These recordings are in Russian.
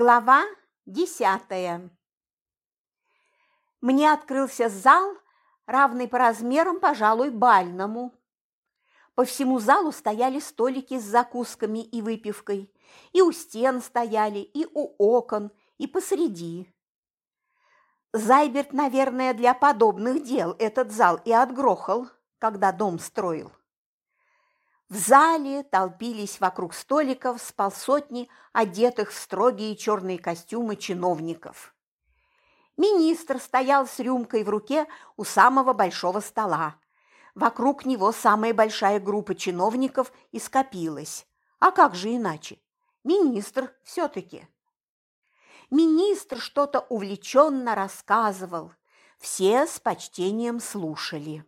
Глава десятая. Мне открылся зал, равный по размерам, пожалуй, бальному. По всему залу стояли столики с закусками и выпивкой, и у стен стояли, и у окон, и посреди. Зайберт, наверное, для подобных дел этот зал и отгрохал, когда дом строил. В зале толпились вокруг столиков с полсотни одетых в строгие черные костюмы чиновников. Министр стоял с рюмкой в руке у самого большого стола. Вокруг него самая большая группа чиновников и скопилась. А как же иначе? Министр все-таки. Министр что-то увлеченно рассказывал. Все с почтением слушали.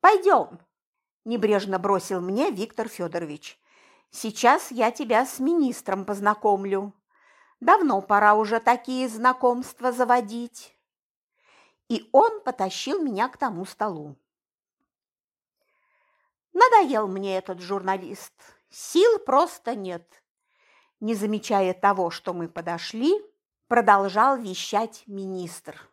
«Пойдем», небрежно бросил мне Виктор Федорович. Сейчас я тебя с министром познакомлю. Давно пора уже такие знакомства заводить. И он потащил меня к тому столу. Надоел мне этот журналист. Сил просто нет. Не замечая того, что мы подошли, продолжал вещать министр.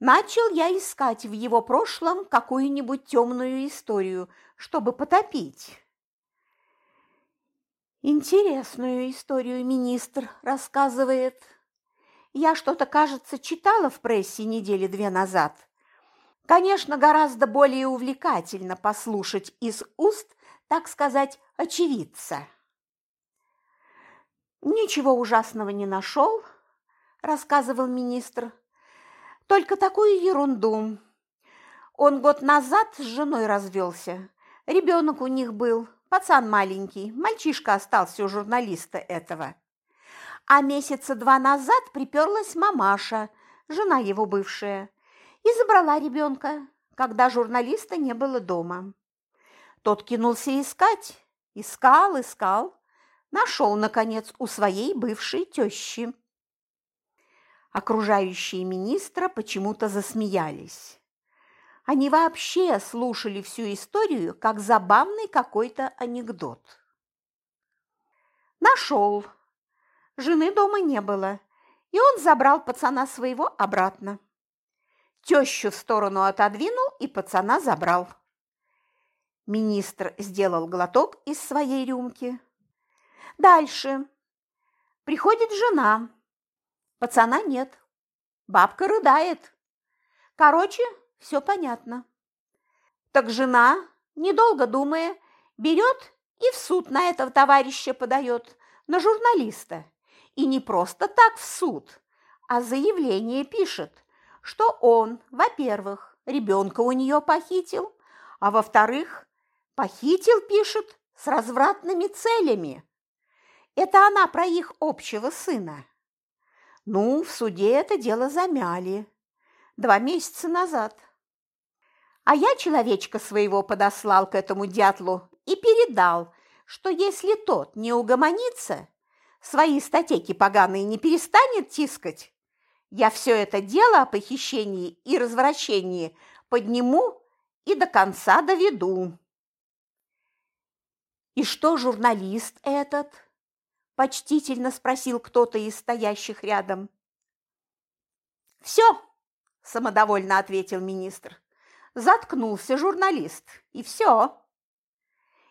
Начал я искать в его прошлом какую-нибудь темную историю, чтобы потопить. Интересную историю министр рассказывает. Я что-то, кажется, читала в прессе недели две назад. Конечно, гораздо более увлекательно послушать из уст, так сказать, очевидца. «Ничего ужасного не нашел», – рассказывал министр. Только такую ерунду. Он год назад с женой развелся. Ребенок у них был, пацан маленький, мальчишка остался у журналиста этого. А месяца два назад приперлась мамаша, жена его бывшая, и забрала ребенка, когда журналиста не было дома. Тот кинулся искать, искал, искал, нашел, наконец, у своей бывшей тещи. Окружающие министра почему-то засмеялись. Они вообще слушали всю историю как забавный какой-то анекдот. Нашел. Жены дома не было, и он забрал пацана своего обратно. Тещу в сторону отодвинул и пацана забрал. Министр сделал глоток из своей рюмки. Дальше. Приходит жена, Пацана нет. Бабка рыдает. Короче, все понятно. Так жена, недолго думая, берет и в суд на этого товарища подает, на журналиста. И не просто так в суд, а заявление пишет, что он, во-первых, ребенка у нее похитил, а во-вторых, похитил, пишет, с развратными целями. Это она про их общего сына. Ну, в суде это дело замяли. Два месяца назад. А я человечка своего подослал к этому дятлу и передал, что если тот не угомонится, свои статейки поганые не перестанет тискать, я все это дело о похищении и развращении подниму и до конца доведу. И что журналист этот? Почтительно спросил кто-то из стоящих рядом. «Все!» – самодовольно ответил министр. Заткнулся журналист, и все.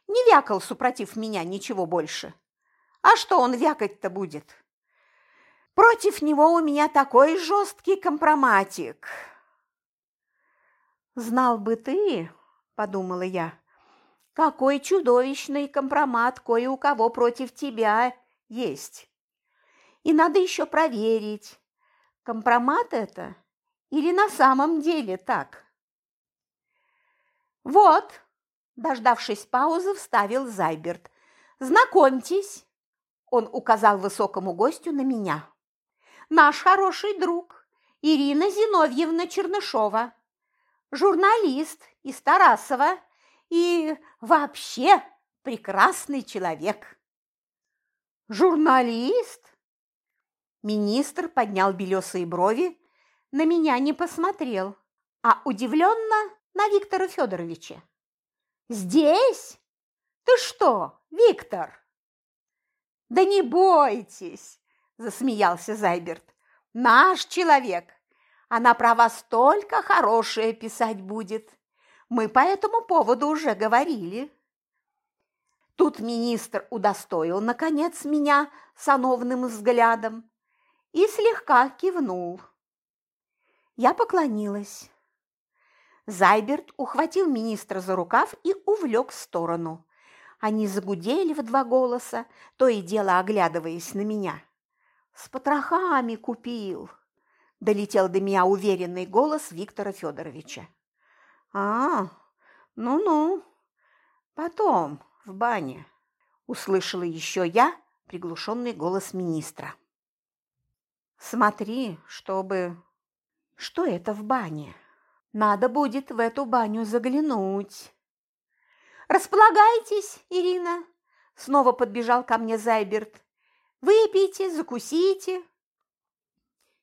Не вякал, супротив меня, ничего больше. А что он вякать-то будет? Против него у меня такой жесткий компроматик. Знал бы ты, подумала я, какой чудовищный компромат кое у кого против тебя есть. И надо еще проверить, компромат это или на самом деле так. Вот, дождавшись паузы, вставил Зайберт. Знакомьтесь, он указал высокому гостю на меня. Наш хороший друг Ирина Зиновьевна Чернышова, журналист из Тарасова и вообще прекрасный человек. Журналист? Министр поднял белесые брови, на меня не посмотрел, а удивленно на Виктора Федоровича. Здесь? Ты что, Виктор? Да не бойтесь, – засмеялся Зайберт. «Наш человек. Она про вас только хорошее писать будет. Мы по этому поводу уже говорили». Тут министр удостоил, наконец, меня сановным взглядом и слегка кивнул. Я поклонилась. Зайберт ухватил министра за рукав и увлек в сторону. Они загудели в два голоса, то и дело оглядываясь на меня. «С потрохами купил!» – долетел до меня уверенный голос Виктора Федоровича. «А, ну-ну, потом, в бане», – услышала еще я приглушенный голос министра. «Смотри, чтобы...» «Что это в бане?» Надо будет в эту баню заглянуть. «Располагайтесь, Ирина!» Снова подбежал ко мне Зайберт. «Выпейте, закусите!»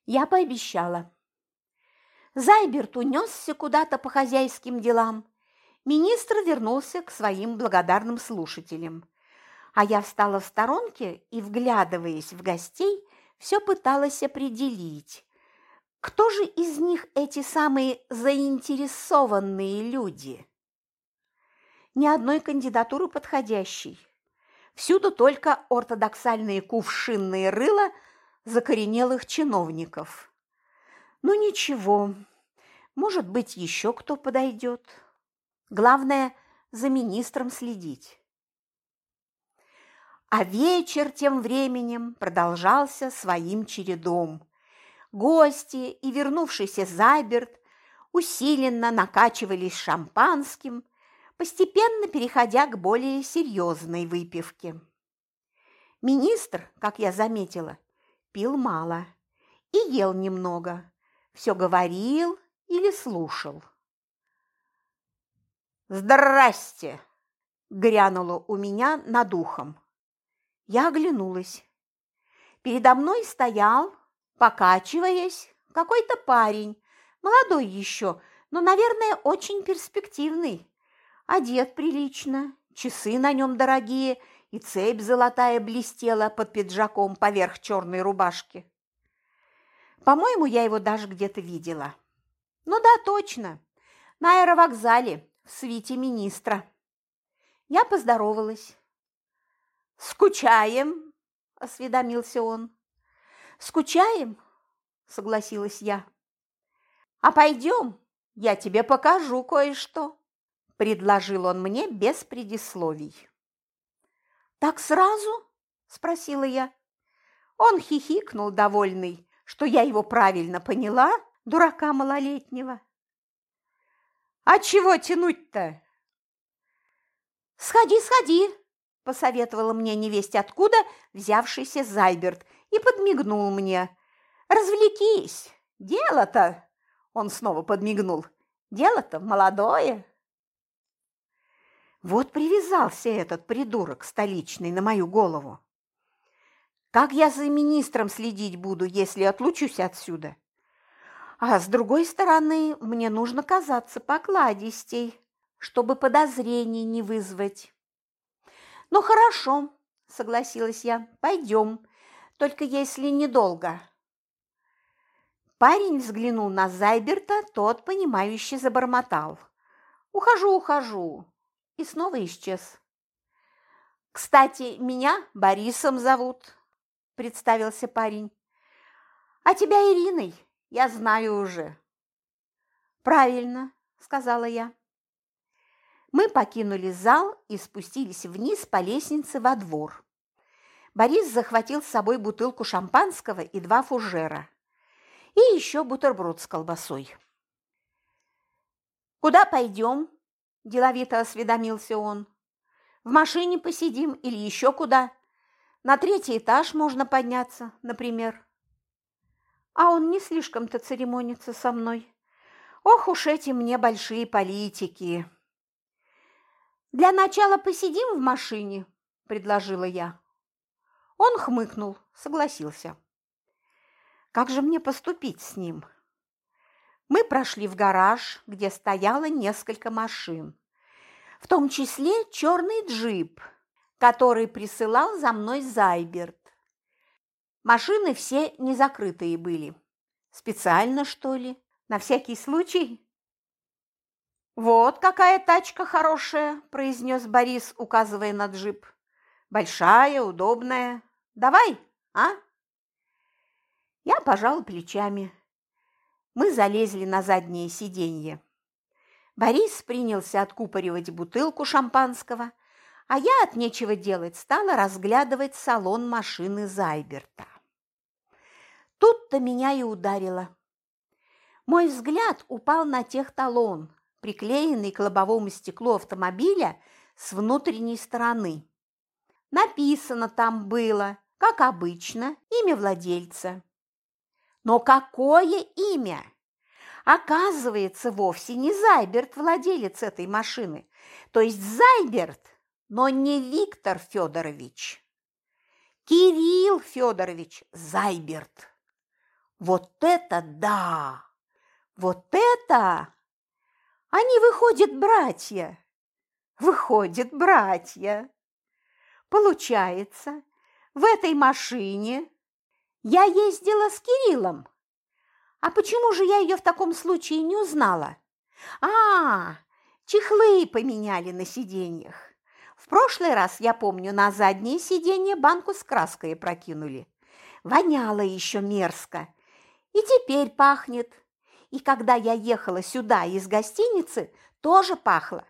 Я пообещала. Зайберт унесся куда-то по хозяйским делам. Министр вернулся к своим благодарным слушателям. А я встала в сторонке и, вглядываясь в гостей, все пыталась определить, кто же из них эти самые заинтересованные люди? Ни одной кандидатуры подходящей. Всюду только ортодоксальные кувшинные рыла закоренелых чиновников. Ну ничего, может быть, еще кто подойдет. Главное, за министром следить. А вечер тем временем продолжался своим чередом – Гости и вернувшийся Зайберт усиленно накачивались шампанским, постепенно переходя к более серьезной выпивке. Министр, как я заметила, пил мало и ел немного, все говорил или слушал. «Здрасте!» – грянуло у меня над ухом. Я оглянулась. Передо мной стоял покачиваясь, какой-то парень, молодой еще, но, наверное, очень перспективный. Одет прилично, часы на нем дорогие, и цепь золотая блестела под пиджаком поверх черной рубашки. По-моему, я его даже где-то видела. Ну да, точно, на аэровокзале в свите министра. Я поздоровалась. «Скучаем?» – осведомился он. Скучаем? Согласилась я. А пойдем, я тебе покажу кое-что, предложил он мне без предисловий. Так сразу? Спросила я. Он хихикнул, довольный, что я его правильно поняла, дурака малолетнего. А чего тянуть-то? Сходи, сходи, посоветовала мне невесть откуда взявшийся Зайберт и подмигнул мне. «Развлекись! Дело-то!» Он снова подмигнул. «Дело-то молодое!» Вот привязался этот придурок столичный на мою голову. Как я за министром следить буду, если отлучусь отсюда? А с другой стороны, мне нужно казаться покладистей, чтобы подозрений не вызвать. «Ну хорошо», – согласилась я, – «пойдем только если недолго». Парень взглянул на Зайберта, тот, понимающе забормотал. «Ухожу, ухожу!» И снова исчез. «Кстати, меня Борисом зовут», – представился парень. «А тебя Ириной, я знаю уже». «Правильно», – сказала я. Мы покинули зал и спустились вниз по лестнице во двор. Борис захватил с собой бутылку шампанского и два фужера. И еще бутерброд с колбасой. «Куда пойдем?» – деловито осведомился он. «В машине посидим или еще куда? На третий этаж можно подняться, например». А он не слишком-то церемонится со мной. Ох уж эти мне большие политики. «Для начала посидим в машине», – предложила я. Он хмыкнул, согласился. Как же мне поступить с ним? Мы прошли в гараж, где стояло несколько машин, в том числе черный джип, который присылал за мной Зайберт. Машины все незакрытые были. Специально, что ли? На всякий случай? «Вот какая тачка хорошая», – произнес Борис, указывая на джип. «Большая, удобная. Давай, а?» Я пожал плечами. Мы залезли на заднее сиденье. Борис принялся откупоривать бутылку шампанского, а я от нечего делать стала разглядывать салон машины Зайберта. Тут-то меня и ударило. Мой взгляд упал на техталон, приклеенный к лобовому стеклу автомобиля с внутренней стороны. Написано там было, как обычно, имя владельца. Но какое имя? Оказывается, вовсе не Зайберт владелец этой машины. То есть Зайберт, но не Виктор Федорович. Кирилл Федорович Зайберт. Вот это да! Вот это! Они выходят братья. Выходят братья. Получается, в этой машине я ездила с Кириллом. А почему же я ее в таком случае не узнала? А, чехлы поменяли на сиденьях. В прошлый раз, я помню, на заднее сиденье банку с краской прокинули. Воняло еще мерзко. И теперь пахнет. И когда я ехала сюда из гостиницы, тоже пахло.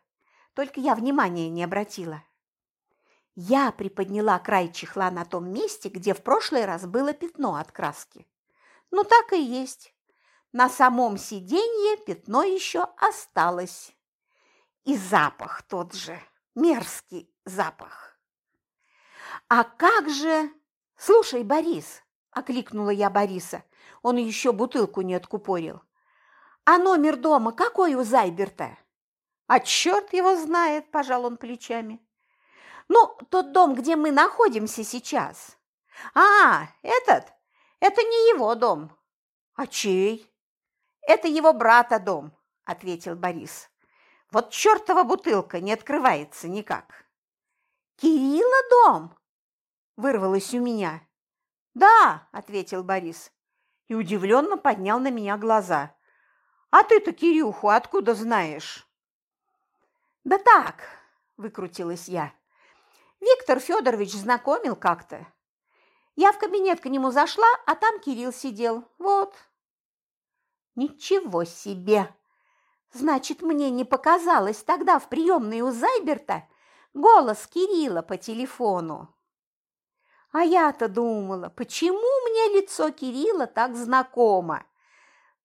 Только я внимания не обратила. Я приподняла край чехла на том месте, где в прошлый раз было пятно от краски. Ну, так и есть. На самом сиденье пятно еще осталось. И запах тот же, мерзкий запах. А как же... Слушай, Борис, окликнула я Бориса, он еще бутылку не откупорил. А номер дома какой у Зайберта? А черт его знает, пожал он плечами. Ну, тот дом, где мы находимся сейчас. А, этот? Это не его дом. А чей? Это его брата дом, ответил Борис. Вот чертова бутылка не открывается никак. Кирилла дом? Вырвалось у меня. Да, ответил Борис и удивленно поднял на меня глаза. «А ты-то Кирюху откуда знаешь?» «Да так», – выкрутилась я. «Виктор Федорович знакомил как-то. Я в кабинет к нему зашла, а там Кирилл сидел. Вот». «Ничего себе! Значит, мне не показалось тогда в приемной у Зайберта голос Кирилла по телефону». А я-то думала, почему мне лицо Кирилла так знакомо?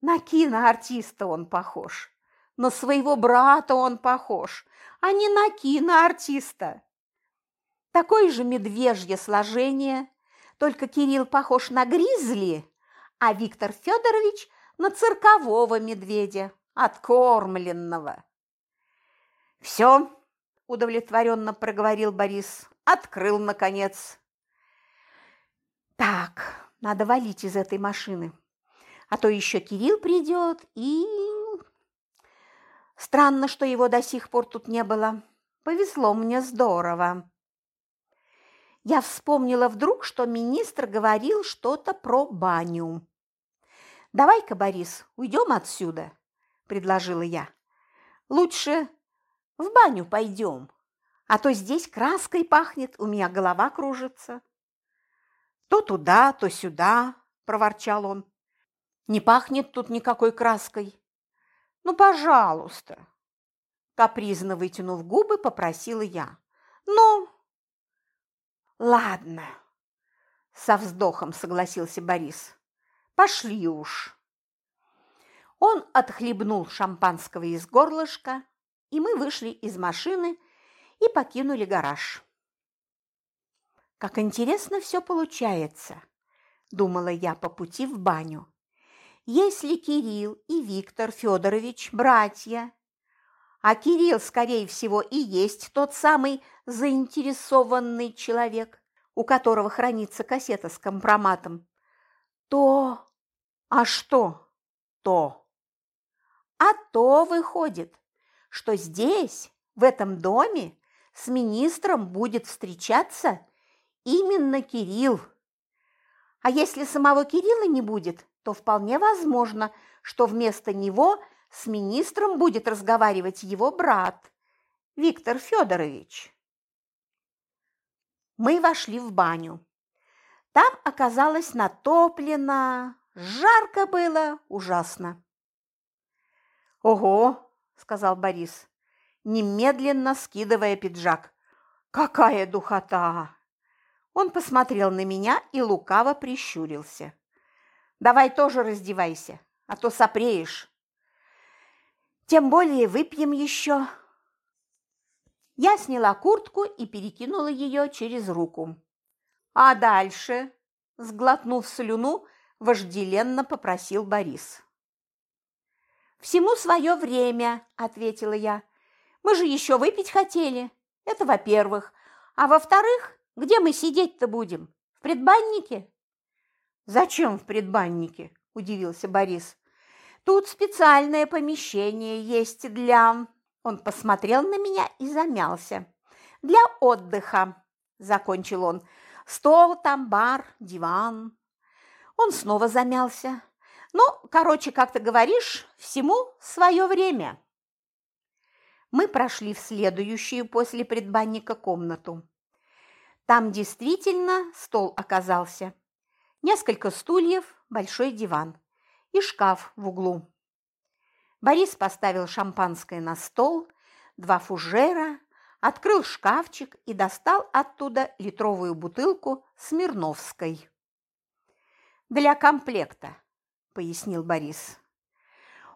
На киноартиста он похож, на своего брата он похож, а не на киноартиста. Такое же медвежье сложение, только Кирилл похож на гризли, а Виктор Федорович на циркового медведя, откормленного. «Все», – удовлетворенно проговорил Борис, – «открыл, наконец». Так, надо валить из этой машины. А то еще Кирилл придет и... Странно, что его до сих пор тут не было. Повезло мне здорово. Я вспомнила вдруг, что министр говорил что-то про баню. «Давай-ка, Борис, уйдем отсюда», – предложила я. «Лучше в баню пойдем, а то здесь краской пахнет, у меня голова кружится». То туда, то сюда, проворчал он. Не пахнет тут никакой краской. Ну, пожалуйста. Капризно вытянув губы, попросила я. Ну, ладно. Со вздохом согласился Борис. Пошли уж. Он отхлебнул шампанского из горлышка, и мы вышли из машины и покинули гараж. Как интересно все получается, думала я по пути в баню. Если Кирилл и Виктор Федорович братья, а Кирилл, скорее всего, и есть тот самый заинтересованный человек, у которого хранится кассета с компроматом, то... А что то? А то выходит, что здесь, в этом доме, с министром будет встречаться Именно Кирилл. А если самого Кирилла не будет, то вполне возможно, что вместо него с министром будет разговаривать его брат, Виктор Федорович. Мы вошли в баню. Там оказалось натоплено, жарко было ужасно. «Ого!» – сказал Борис, немедленно скидывая пиджак. «Какая духота!» Он посмотрел на меня и лукаво прищурился. «Давай тоже раздевайся, а то сопреешь. Тем более выпьем еще». Я сняла куртку и перекинула ее через руку. «А дальше?» – сглотнув слюну, вожделенно попросил Борис. «Всему свое время», – ответила я. «Мы же еще выпить хотели. Это во-первых. А во-вторых, где мы сидеть-то будем? В предбаннике?» «Зачем в предбаннике?» – удивился Борис. «Тут специальное помещение есть для...» Он посмотрел на меня и замялся. «Для отдыха», – закончил он. «Стол там, бар, диван». Он снова замялся. «Ну, короче, как ты говоришь, всему свое время». Мы прошли в следующую после предбанника комнату. Там действительно стол оказался. Несколько стульев, большой диван и шкаф в углу. Борис поставил шампанское на стол, два фужера, открыл шкафчик и достал оттуда литровую бутылку Смирновской. «Для комплекта», – пояснил Борис.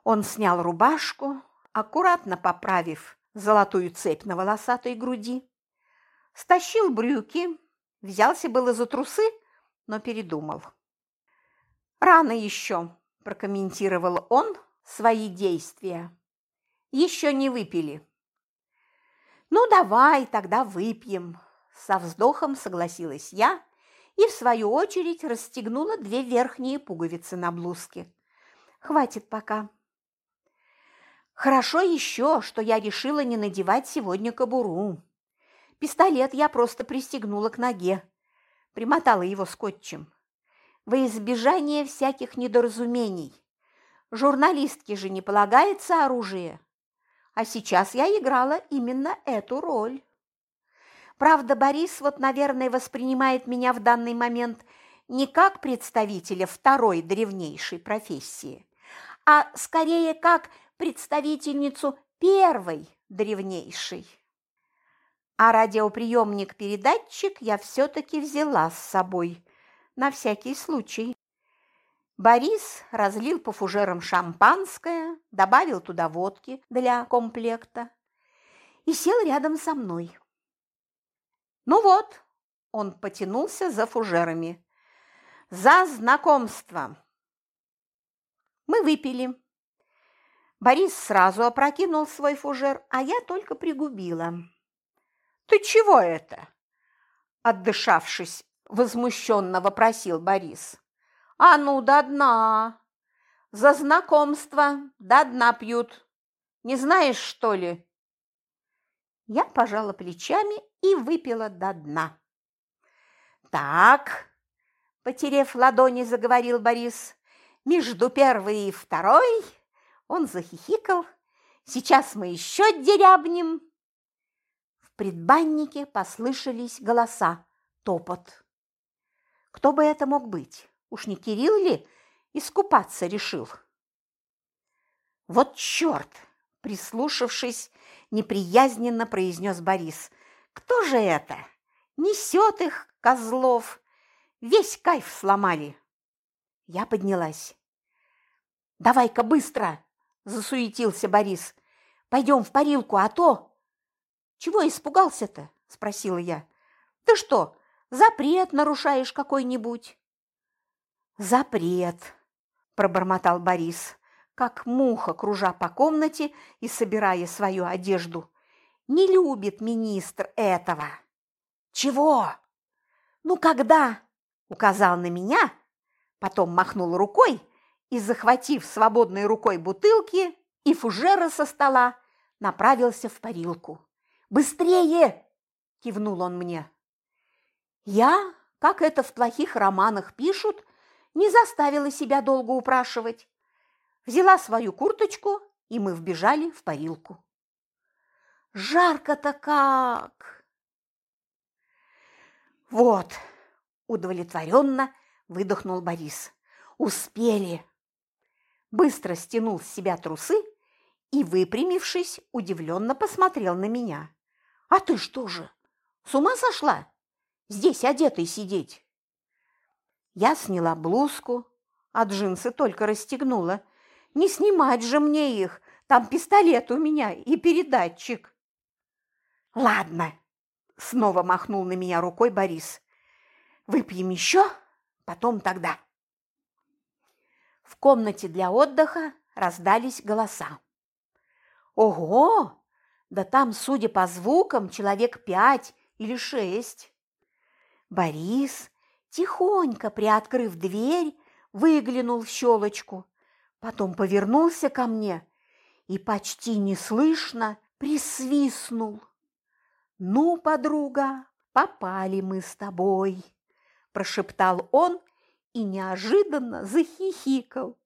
Он снял рубашку, аккуратно поправив золотую цепь на волосатой груди, стащил брюки, взялся было за трусы, но передумал. «Рано еще», – прокомментировал он, свои действия. Еще не выпили. Ну, давай, тогда выпьем. Со вздохом согласилась я и, в свою очередь, расстегнула две верхние пуговицы на блузке. Хватит пока. Хорошо еще, что я решила не надевать сегодня кобуру. Пистолет я просто пристегнула к ноге, примотала его скотчем. Во избежание всяких недоразумений. Журналистке же не полагается оружие. А сейчас я играла именно эту роль. Правда, Борис вот, наверное, воспринимает меня в данный момент не как представителя второй древнейшей профессии, а скорее как представительницу первой древнейшей. А радиоприемник-передатчик я все-таки взяла с собой, на всякий случай. Борис разлил по фужерам шампанское, добавил туда водки для комплекта и сел рядом со мной. Ну вот, он потянулся за фужерами. За знакомство. Мы выпили. Борис сразу опрокинул свой фужер, а я только пригубила. «Ты чего это?» Отдышавшись, возмущенно вопросил Борис. А ну, до дна! За знакомство до дна пьют. Не знаешь, что ли?» Я пожала плечами и выпила до дна. «Так», – потерев ладони, заговорил Борис, – «между первой и второй...» Он захихикал. «Сейчас мы еще дерябнем». Предбаннике послышались голоса, топот. Кто бы это мог быть? Уж не Кирилл ли искупаться решил? Вот черт! Прислушавшись, неприязненно произнес Борис. Кто же это? Несет их, козлов! Весь кайф сломали. Я поднялась. «Давай-ка быстро!» – засуетился Борис. «Пойдем в парилку, а то...» «Чего испугался-то?» – спросила я. «Ты что, запрет нарушаешь какой-нибудь?» «Запрет», – пробормотал Борис, как муха, кружа по комнате и собирая свою одежду. «Не любит министр этого». «Чего?» «Ну, когда?» – указал на меня, потом махнул рукой и, захватив свободной рукой бутылки и фужера со стола, направился в парилку. «Быстрее!» – кивнул он мне. Я как это в плохих романах пишут, не заставила себя долго упрашивать. Взяла свою курточку, и мы вбежали в парилку. Жарко-то как! Вот, удовлетворенно выдохнул Борис. Успели. Быстро стянул с себя трусы и, выпрямившись, удивленно посмотрел на меня. «А ты что же, с ума сошла? Здесь одетой сидеть?» Я сняла блузку, а джинсы только расстегнула. Не снимать же мне их, там пистолет у меня и передатчик. «Ладно», – снова махнул на меня рукой Борис. «Выпьем еще, потом тогда». В комнате для отдыха раздались голоса. Ого! Да там, судя по звукам, человек пять или шесть. Борис, тихонько приоткрыв дверь, выглянул в щелочку, потом повернулся ко мне и почти неслышно присвистнул. «Ну, подруга, попали мы с тобой!» – прошептал он и неожиданно захихикал.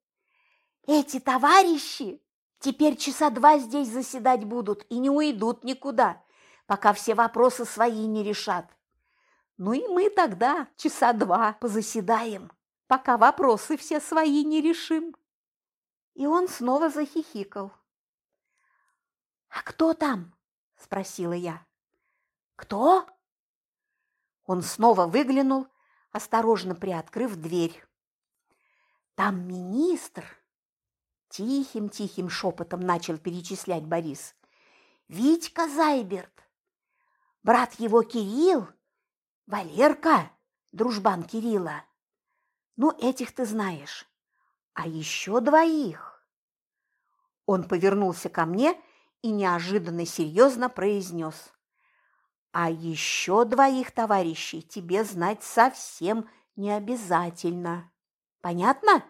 «Эти товарищи теперь часа два здесь заседать будут и не уйдут никуда, пока все вопросы свои не решат. Ну и мы тогда часа два позаседаем, пока вопросы все свои не решим». И он снова захихикал. «А кто там?» – спросила я. «Кто?» Он снова выглянул осторожно приоткрыв дверь. «Там министр!» Тихим-тихим шепотом начал перечислять Борис. «Витька Зайберт, брат его Кирилл, Валерка, дружбан Кирилла. Ну, этих ты знаешь. А еще двоих!» Он повернулся ко мне и неожиданно серьезно произнес. А еще двоих товарищей тебе знать совсем не обязательно. Понятно?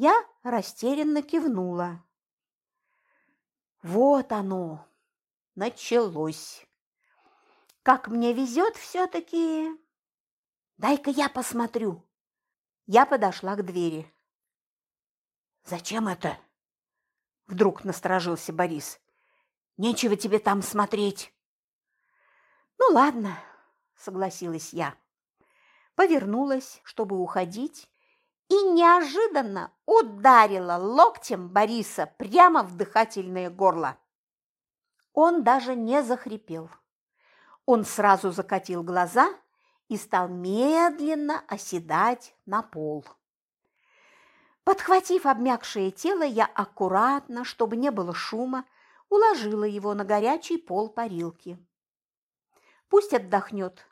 Я растерянно кивнула. Вот оно, началось. Как мне везет все-таки. Дай-ка я посмотрю. Я подошла к двери. Зачем это? Вдруг насторожился Борис. Нечего тебе там смотреть. «Ну ладно», – согласилась я. Повернулась, чтобы уходить, и неожиданно ударила локтем Бориса прямо в дыхательное горло. Он даже не захрипел. Он сразу закатил глаза и стал медленно оседать на пол. Подхватив обмякшее тело, я аккуратно, чтобы не было шума, уложила его на горячий пол парилки. Пусть отдохнет.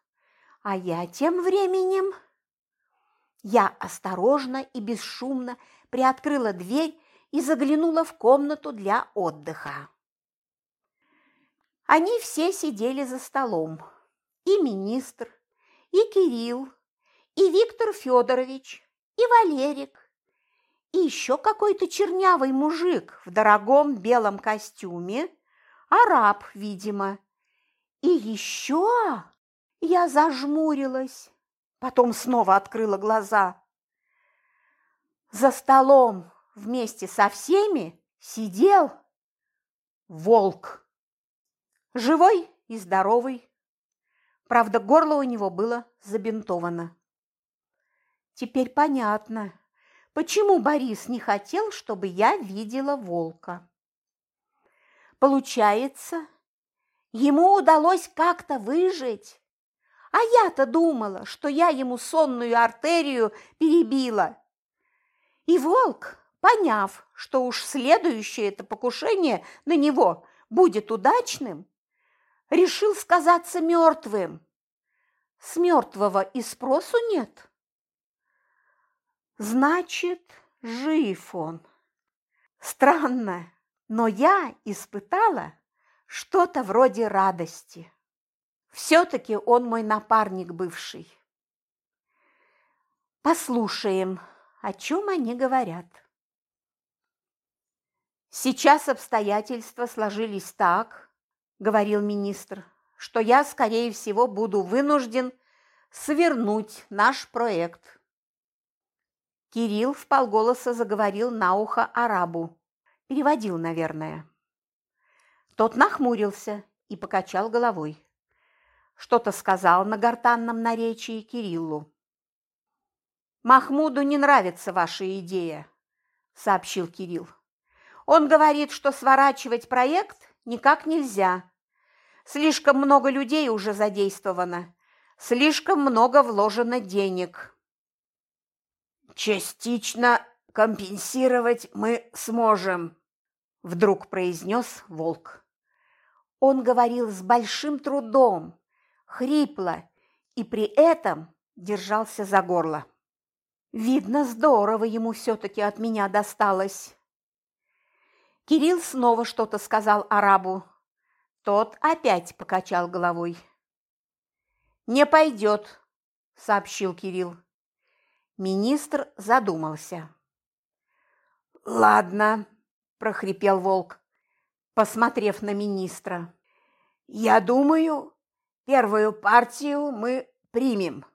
А я тем временем... Я осторожно и бесшумно приоткрыла дверь и заглянула в комнату для отдыха. Они все сидели за столом. И министр, и Кирилл, и Виктор Федорович, и Валерик, и еще какой-то чернявый мужик в дорогом белом костюме, араб, видимо, и еще я зажмурилась, потом снова открыла глаза. За столом вместе со всеми сидел волк. Живой и здоровый. Правда, горло у него было забинтовано. Теперь понятно, почему Борис не хотел, чтобы я видела волка. Получается, Ему удалось как-то выжить. А я-то думала, что я ему сонную артерию перебила. И волк, поняв, что уж следующее это покушение на него будет удачным, решил сказаться мертвым. С мертвого и спросу нет. Значит, жив он. Странно, но я испытала что-то вроде радости. Все-таки он мой напарник бывший. Послушаем, о чем они говорят. Сейчас обстоятельства сложились так, говорил министр, что я, скорее всего, буду вынужден свернуть наш проект. Кирилл вполголоса заговорил на ухо арабу. Переводил, наверное. Тот нахмурился и покачал головой. Что-то сказал на гортанном наречии Кириллу. «Махмуду не нравится ваша идея», – сообщил Кирилл. «Он говорит, что сворачивать проект никак нельзя. Слишком много людей уже задействовано, слишком много вложено денег». «Частично компенсировать мы сможем», – вдруг произнес Волк. Он говорил с большим трудом, хрипло и при этом держался за горло. Видно, здорово ему все-таки от меня досталось. Кирилл снова что-то сказал арабу. Тот опять покачал головой. «Не пойдет», – сообщил Кирилл. Министр задумался. «Ладно», – прохрипел Волк, посмотрев на министра. «Я думаю, Первую партию мы примем.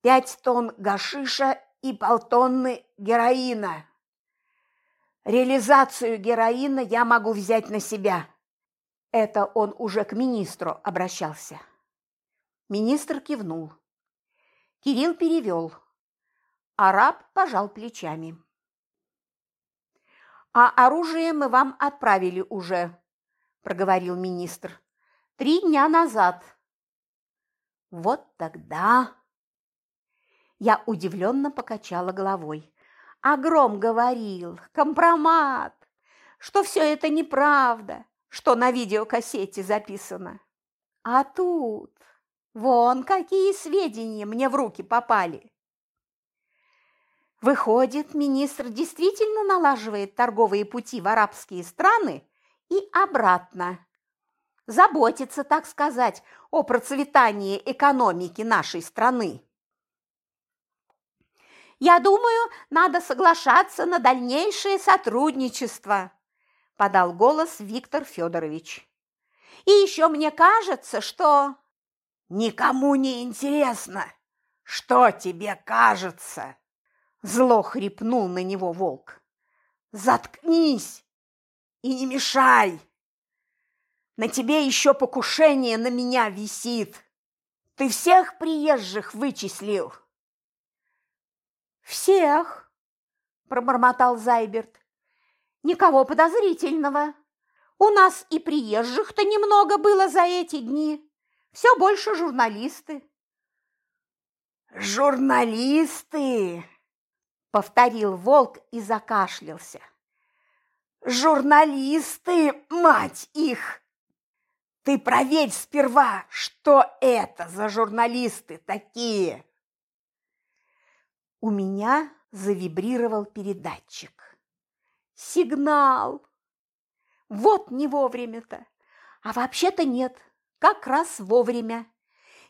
Пять тонн гашиша и полтонны героина. Реализацию героина я могу взять на себя. Это он уже к министру обращался. Министр кивнул. Кирилл перевел. Араб пожал плечами. «А оружие мы вам отправили уже», – проговорил министр. Три дня назад. Вот тогда... Я удивленно покачала головой. А Гром говорил, компромат, что все это неправда, что на видеокассете записано. А тут вон какие сведения мне в руки попали. Выходит, министр действительно налаживает торговые пути в арабские страны и обратно заботиться, так сказать, о процветании экономики нашей страны. «Я думаю, надо соглашаться на дальнейшее сотрудничество», – подал голос Виктор Федорович. «И еще мне кажется, что...» «Никому не интересно, что тебе кажется!» Зло хрипнул на него волк. «Заткнись и не мешай!» На тебе еще покушение на меня висит. Ты всех приезжих вычислил?» «Всех», – пробормотал Зайберт. «Никого подозрительного. У нас и приезжих-то немного было за эти дни. Все больше журналисты». «Журналисты!» – повторил волк и закашлялся. «Журналисты, мать их! Ты проверь сперва, что это за журналисты такие. У меня завибрировал передатчик. Сигнал. Вот не вовремя-то. А вообще-то нет, как раз вовремя.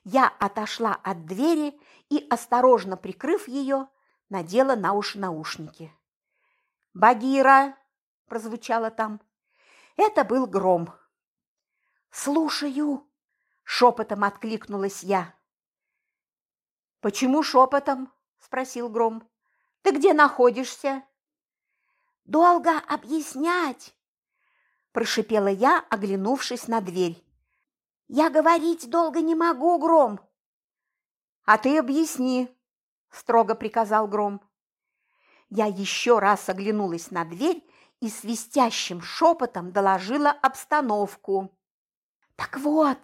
Я отошла от двери и, осторожно прикрыв ее, надела на уши наушники. «Багира!» – прозвучало там. Это был гром. «Слушаю!» – шепотом откликнулась я. «Почему шепотом?» – спросил Гром. «Ты где находишься?» «Долго объяснять!» – прошипела я, оглянувшись на дверь. «Я говорить долго не могу, Гром!» «А ты объясни!» – строго приказал Гром. Я еще раз оглянулась на дверь и свистящим шепотом доложила обстановку. Так вот,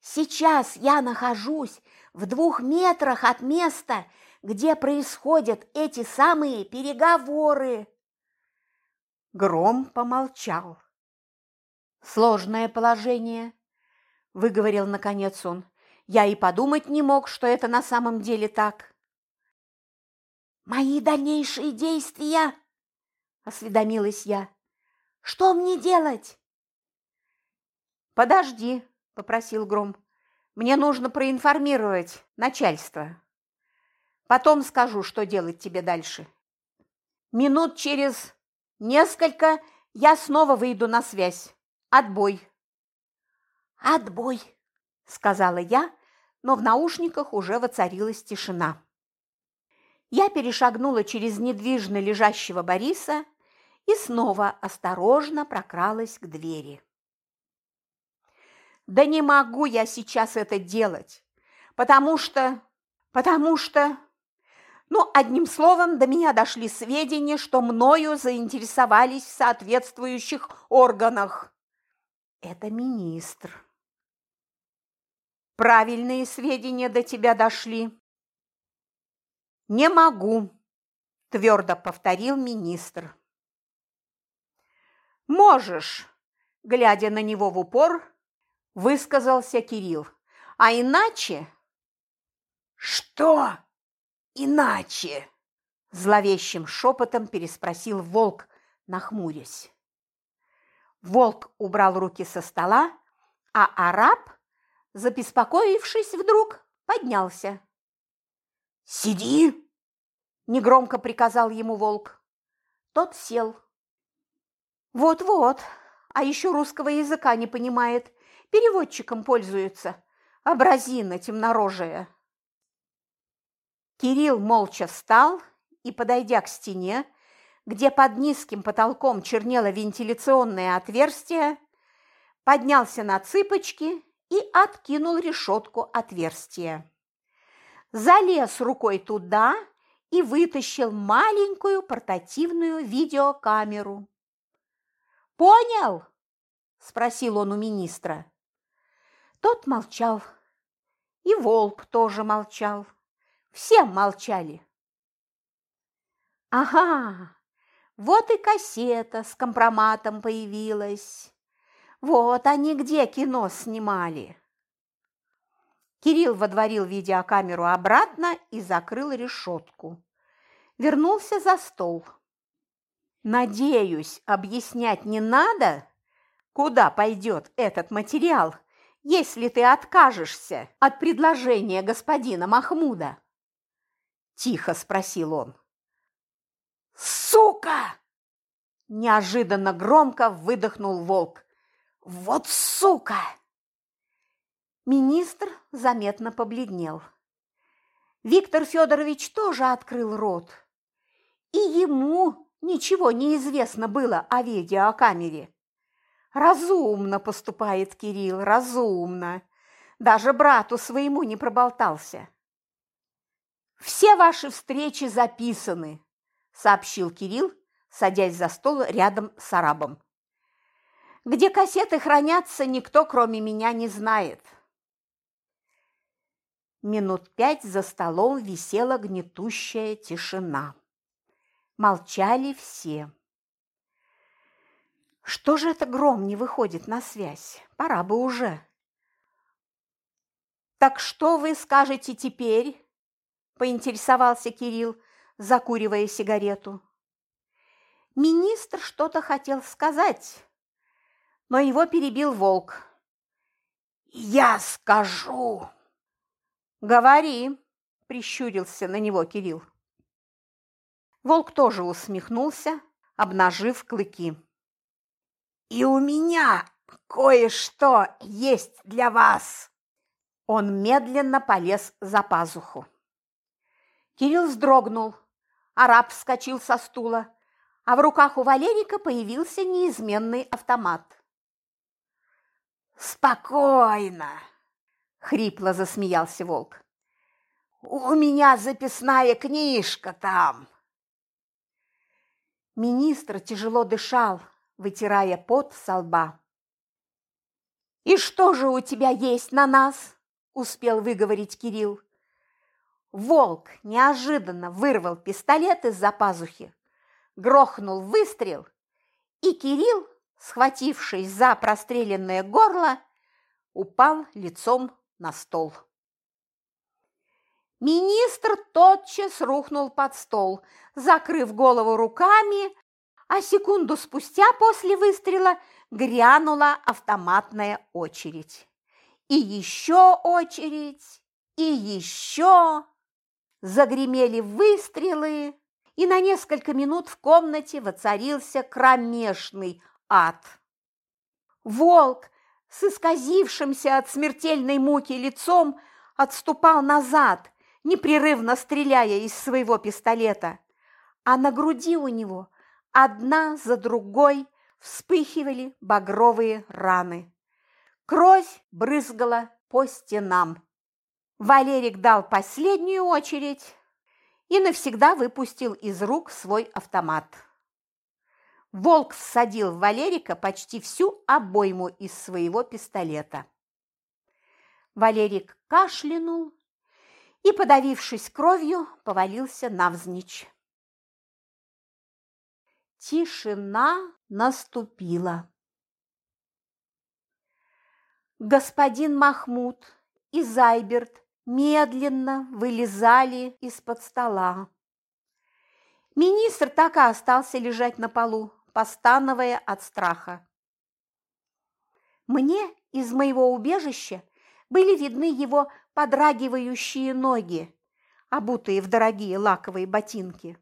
сейчас я нахожусь в двух метрах от места, где происходят эти самые переговоры. Гром помолчал. Сложное положение, выговорил наконец он. Я и подумать не мог, что это на самом деле так. Мои дальнейшие действия, осведомилась я. Что мне делать? «Подожди», – попросил Гром. «Мне нужно проинформировать начальство. Потом скажу, что делать тебе дальше. Минут через несколько я снова выйду на связь. Отбой». «Отбой», – сказала я, но в наушниках уже воцарилась тишина. Я перешагнула через недвижно лежащего Бориса и снова осторожно прокралась к двери. Да не могу я сейчас это делать, потому что... потому что... Ну, одним словом, до меня дошли сведения, что мною заинтересовались в соответствующих органах. Это министр. Правильные сведения до тебя дошли. Не могу, твердо повторил министр. Можешь, глядя на него в упор, высказался Кирилл. А иначе... Что иначе? Зловещим шепотом переспросил волк, нахмурясь. Волк убрал руки со стола, а араб, забеспокоившись вдруг, поднялся. «Сиди!» – негромко приказал ему волк. Тот сел. «Вот-вот, а еще русского языка не понимает, переводчиком пользуется. Образина темнорожая!» Кирилл молча встал и, подойдя к стене, где под низким потолком чернело вентиляционное отверстие, поднялся на цыпочки и откинул решетку отверстия. Залез рукой туда и вытащил маленькую портативную видеокамеру. «Понял?» – спросил он у министра. Тот молчал. И Волк тоже молчал. Все молчали. «Ага, вот и кассета с компроматом появилась. Вот они где кино снимали. Кирилл водворил видеокамеру обратно и закрыл решетку. Вернулся за стол. Надеюсь, объяснять не надо, куда пойдет этот материал, если ты откажешься от предложения господина Махмуда? Тихо спросил он. «Сука!» Неожиданно громко выдохнул волк. «Вот сука!» Министр заметно побледнел. Виктор Федорович тоже открыл рот. И ему ничего не известно было о видеокамере. Разумно поступает Кирилл, разумно. Даже брату своему не проболтался. «Все ваши встречи записаны», сообщил Кирилл, садясь за стол рядом с арабом. Где кассеты хранятся, никто, кроме меня, не знает. Минут пять за столом висела гнетущая тишина. Молчали все. Что же это гром не выходит на связь? Пора бы уже. Так что вы скажете теперь? поинтересовался Кирилл, закуривая сигарету. Министр что-то хотел сказать, но его перебил волк. «Я скажу!» «Говори!» – прищурился на него Кирилл. Волк тоже усмехнулся, обнажив клыки. «И у меня кое-что есть для вас!» Он медленно полез за пазуху. Кирилл вздрогнул, Араб вскочил со стула, а в руках у Валерика появился неизменный автомат. «Спокойно!» – хрипло засмеялся волк. «У меня записная книжка там!» Министр тяжело дышал, вытирая пот со лба. «И что же у тебя есть на нас?» – успел выговорить Кирилл. Волк неожиданно вырвал пистолет из-за пазухи, грохнул выстрел, и Кирилл, схватившись за простреленное горло, упал лицом на стол. Министр тотчас рухнул под стол, закрыв голову руками, а секунду спустя после выстрела грянула автоматная очередь. И еще очередь, и еще загремели выстрелы, и на несколько минут в комнате воцарился кромешный ад. Волк с исказившимся от смертельной муки лицом отступал назад, непрерывно стреляя из своего пистолета, а на груди у него одна за другой вспыхивали багровые раны. Кровь брызгала по стенам. Валерик дал последнюю очередь и навсегда выпустил из рук свой автомат. Волк всадил в Валерика почти всю обойму из своего пистолета. Валерик кашлянул и, подавившись кровью, повалился навзничь. Тишина наступила. Господин Махмуд и Зайберт медленно вылезали из-под стола. Министр так и остался лежать на полу, постановая от страха. Мне из моего убежища были видны его подрагивающие ноги, обутые в дорогие лаковые ботинки.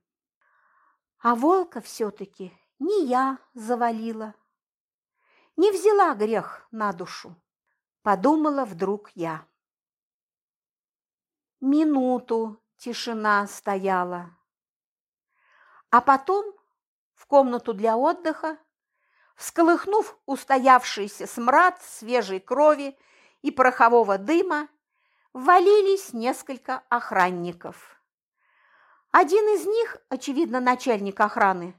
А волка все-таки не я завалила, не взяла грех на душу, подумала вдруг я. Минуту тишина стояла, а потом в комнату для отдыха, всколыхнув устоявшийся смрад свежей крови и порохового дыма, ввалились несколько охранников. Один из них, очевидно, начальник охраны,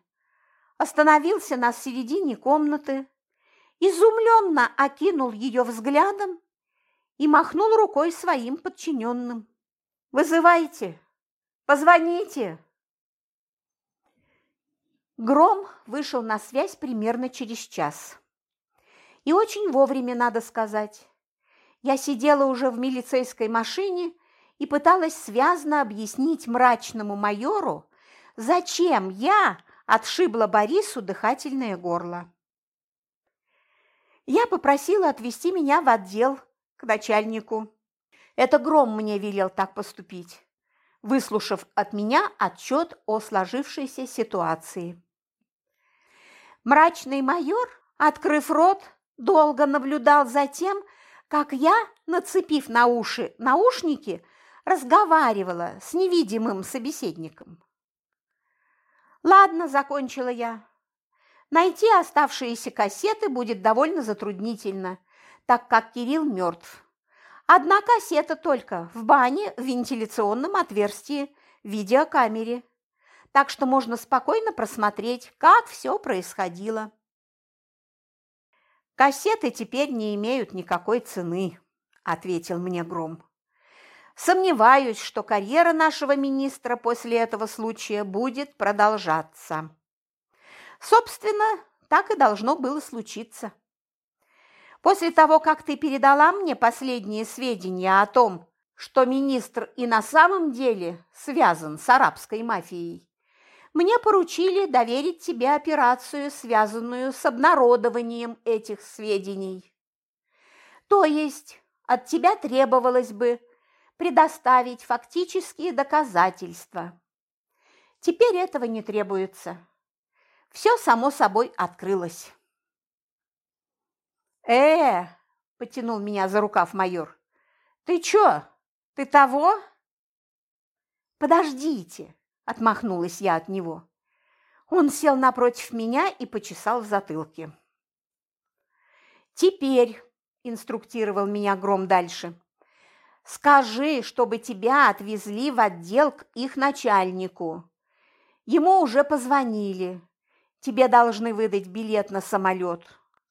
остановился на середине комнаты, изумленно окинул ее взглядом и махнул рукой своим подчиненным. «Вызывайте! Позвоните!» Гром вышел на связь примерно через час. И очень вовремя, надо сказать. Я сидела уже в милицейской машине и пыталась связно объяснить мрачному майору, зачем я отшибла Борису дыхательное горло. Я попросила отвезти меня в отдел к начальнику. Это Гром мне велел так поступить, выслушав от меня отчет о сложившейся ситуации. Мрачный майор, открыв рот, долго наблюдал за тем, как я, нацепив на уши наушники, разговаривала с невидимым собеседником. «Ладно», – закончила я. «Найти оставшиеся кассеты будет довольно затруднительно, так как Кирилл мертв. Одна кассета только в бане в вентиляционном отверстии в видеокамере, так что можно спокойно просмотреть, как все происходило». «Кассеты теперь не имеют никакой цены», – ответил мне Гром. Сомневаюсь, что карьера нашего министра после этого случая будет продолжаться. Собственно, так и должно было случиться. После того, как ты передала мне последние сведения о том, что министр и на самом деле связан с арабской мафией, мне поручили доверить тебе операцию, связанную с обнародованием этих сведений. То есть от тебя требовалось бы предоставить фактические доказательства. Теперь этого не требуется. Все само собой открылось. «Э, – потянул меня за рукав майор. «Ты чё? Ты того?» «Подождите!» – отмахнулась я от него. Он сел напротив меня и почесал в затылке. «Теперь», – инструктировал меня Гром дальше, Скажи, чтобы тебя отвезли в отдел к их начальнику. Ему уже позвонили. Тебе должны выдать билет на самолет.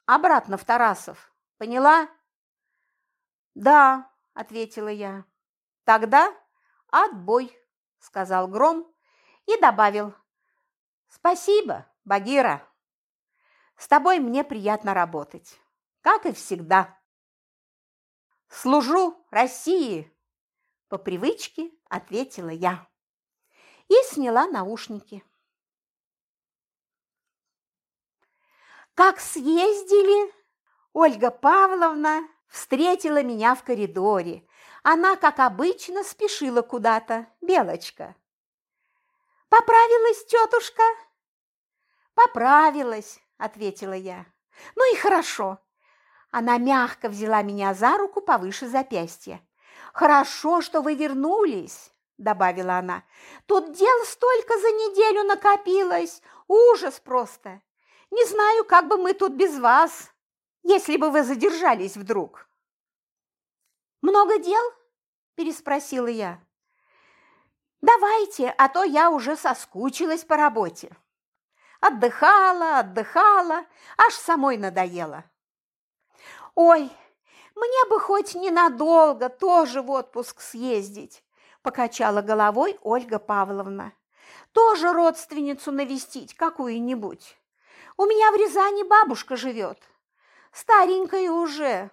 Обратно в Тарасов. Поняла? Да, ответила я. Тогда отбой, сказал Гром и добавил. Спасибо, Багира. С тобой мне приятно работать, как и всегда. «Служу России!» – по привычке ответила я и сняла наушники. Как съездили, Ольга Павловна встретила меня в коридоре. Она, как обычно, спешила куда-то, Белочка. «Поправилась тетушка?» «Поправилась», – ответила я. «Ну и хорошо. Она мягко взяла меня за руку повыше запястья. Хорошо, что вы вернулись, добавила она. Тут дел столько за неделю накопилось. Ужас просто. Не знаю, как бы мы тут без вас, если бы вы задержались вдруг. Много дел? переспросила я. Давайте, а то я уже соскучилась по работе. Отдыхала, отдыхала, аж самой надоело. Ой, мне бы хоть ненадолго тоже в отпуск съездить, покачала головой Ольга Павловна. Тоже родственницу навестить какую-нибудь. У меня в Рязани бабушка живет. Старенькая уже,